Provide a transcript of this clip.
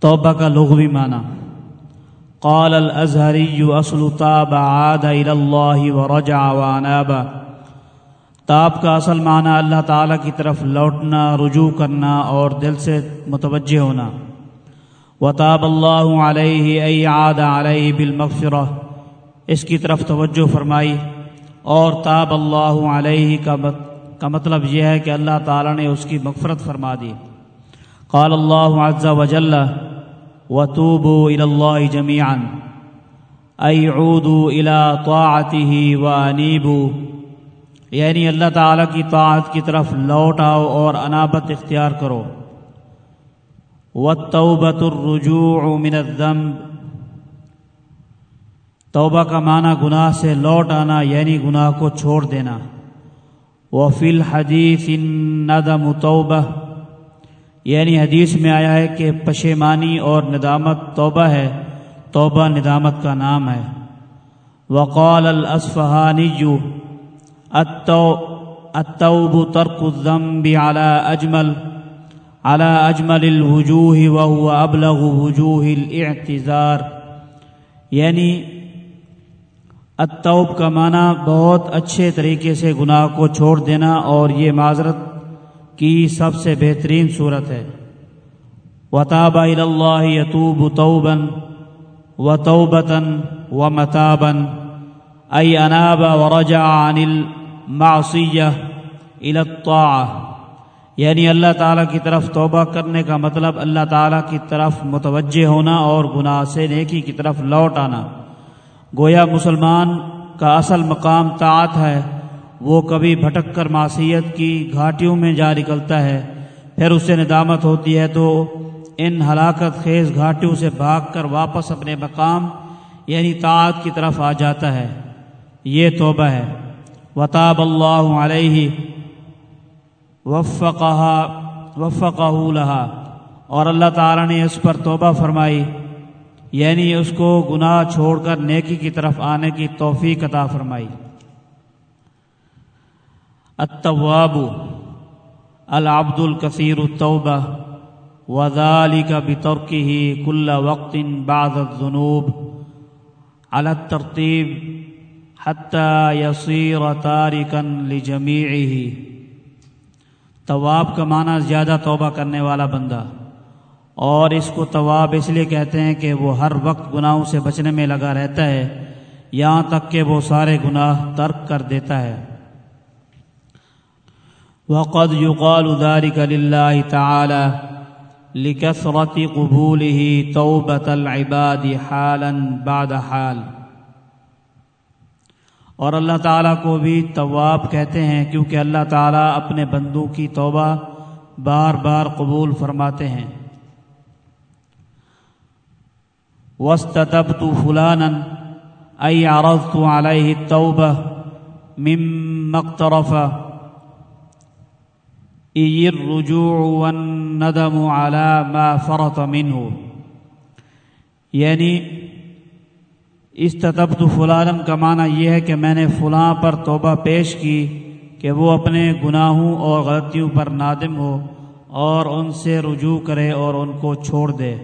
توبہ کا لغوی معنی قال الازہری اصل تاب عاد الى اللہ ورجع واناب۔ تاب کا اصل معنی اللہ تعالیٰ کی طرف لوٹنا، رجوع کرنا اور دل سے متوجہ ہونا۔ وطاب اللہ علیہ ای عاد علیہ بالمغفرہ۔ اس کی طرف توجہ فرمائی اور تاب اللہ علیہ کا کا مطلب یہ ہے کہ اللہ تعالیٰ نے اس کی مغفرت فرما دی۔ قال اللہ عز وجل وتوبوا الى الله جميعا. اي عودوا الى طاعته وانيبوا یعنی اللہ تعالیٰ کی طاعت کی طرف لوٹ آؤ اور انابت اختیار کرو. والتوبة الرجوع من الذنب. توبہ کا معنی گناہ سے لوٹ آنا یعنی گناہ کو چھوڑ دینا. وفی الحدیث الندم توبہ. یعنی حدیث میں آیا ہے کہ پشیمانی اور ندامت توبہ ہے، توبہ ندامت کا نام ہے۔ وقال الاسفہانی التوب ترک الذنب على اجمل على اجمل الوجوه وهو ابلغ وجوه الاعتذار۔ یعنی التوب کا معنی بہت اچھے طریقے سے گناہ کو چھوڑ دینا اور یہ معذرت کی سب سے بہترین صورت ہے۔ وطاب اللہ یتوب توبن و توبتاً و متابن ای اناب و رجا عن المعصیہ الطاعہ یعنی اللہ تعالیٰ کی طرف توبہ کرنے کا مطلب اللہ تعالیٰ کی طرف متوجہ ہونا اور گناہ سے نیکی کی طرف لوٹ آنا۔ گویا مسلمان کا اصل مقام طاعت ہے۔ وہ کبھی بھٹک کر معصیت کی گھاٹیوں میں جا نکلتا ہے، پھر اسے ندامت ہوتی ہے تو ان ہلاکت خیز گھاٹیوں سے بھاگ کر واپس اپنے مقام یعنی طاعت کی طرف آ جاتا ہے۔ یہ توبہ ہے۔ وطاب اللہ علیہ وفقہ وفقہ لہا اور اللہ تعالیٰ نے اس پر توبہ فرمائی یعنی اس کو گناہ چھوڑ کر نیکی کی طرف آنے کی توفیق عطا فرمائی۔ التواب، العبد الكثير التوبہ وذلك بتركه كل وقت بعد الذنوب. على الترتيب، حتى يصير تاركا لجميعه. تواب کا معنی زیادہ توبہ کرنے والا بندہ، اور اس کو طواب اس لیے کہتے ہیں کہ وہ ہر وقت گناہوں سے بچنے میں لگا رہتا ہے، یہاں تک کہ وہ سارے گناہ ترک کر دیتا ہے۔ وقد يقال ذلك لله تعالى لكثرة قبوله توبة العباد حالا بعد حال. اور اللہ تعالیٰ کو بھی طواب کہتے ہیں کیونکہ اللہ تعالیٰ اپنے بندوں کی توبہ بار بار قبول فرماتے ہیں. وسطب وسطبت فلانا أي عرضت عليه التوبة مما اقترف إي الرجوع والندم على ما فرط منه. یعنی استطبت فلانا کا معنی یہ ہے کہ میں نے فلاں پر توبہ پیش کی کہ وہ اپنے گناہوں اور غلطیوں پر نادم ہو اور ان سے رجوع کرے اور ان کو چھوڑ دے۔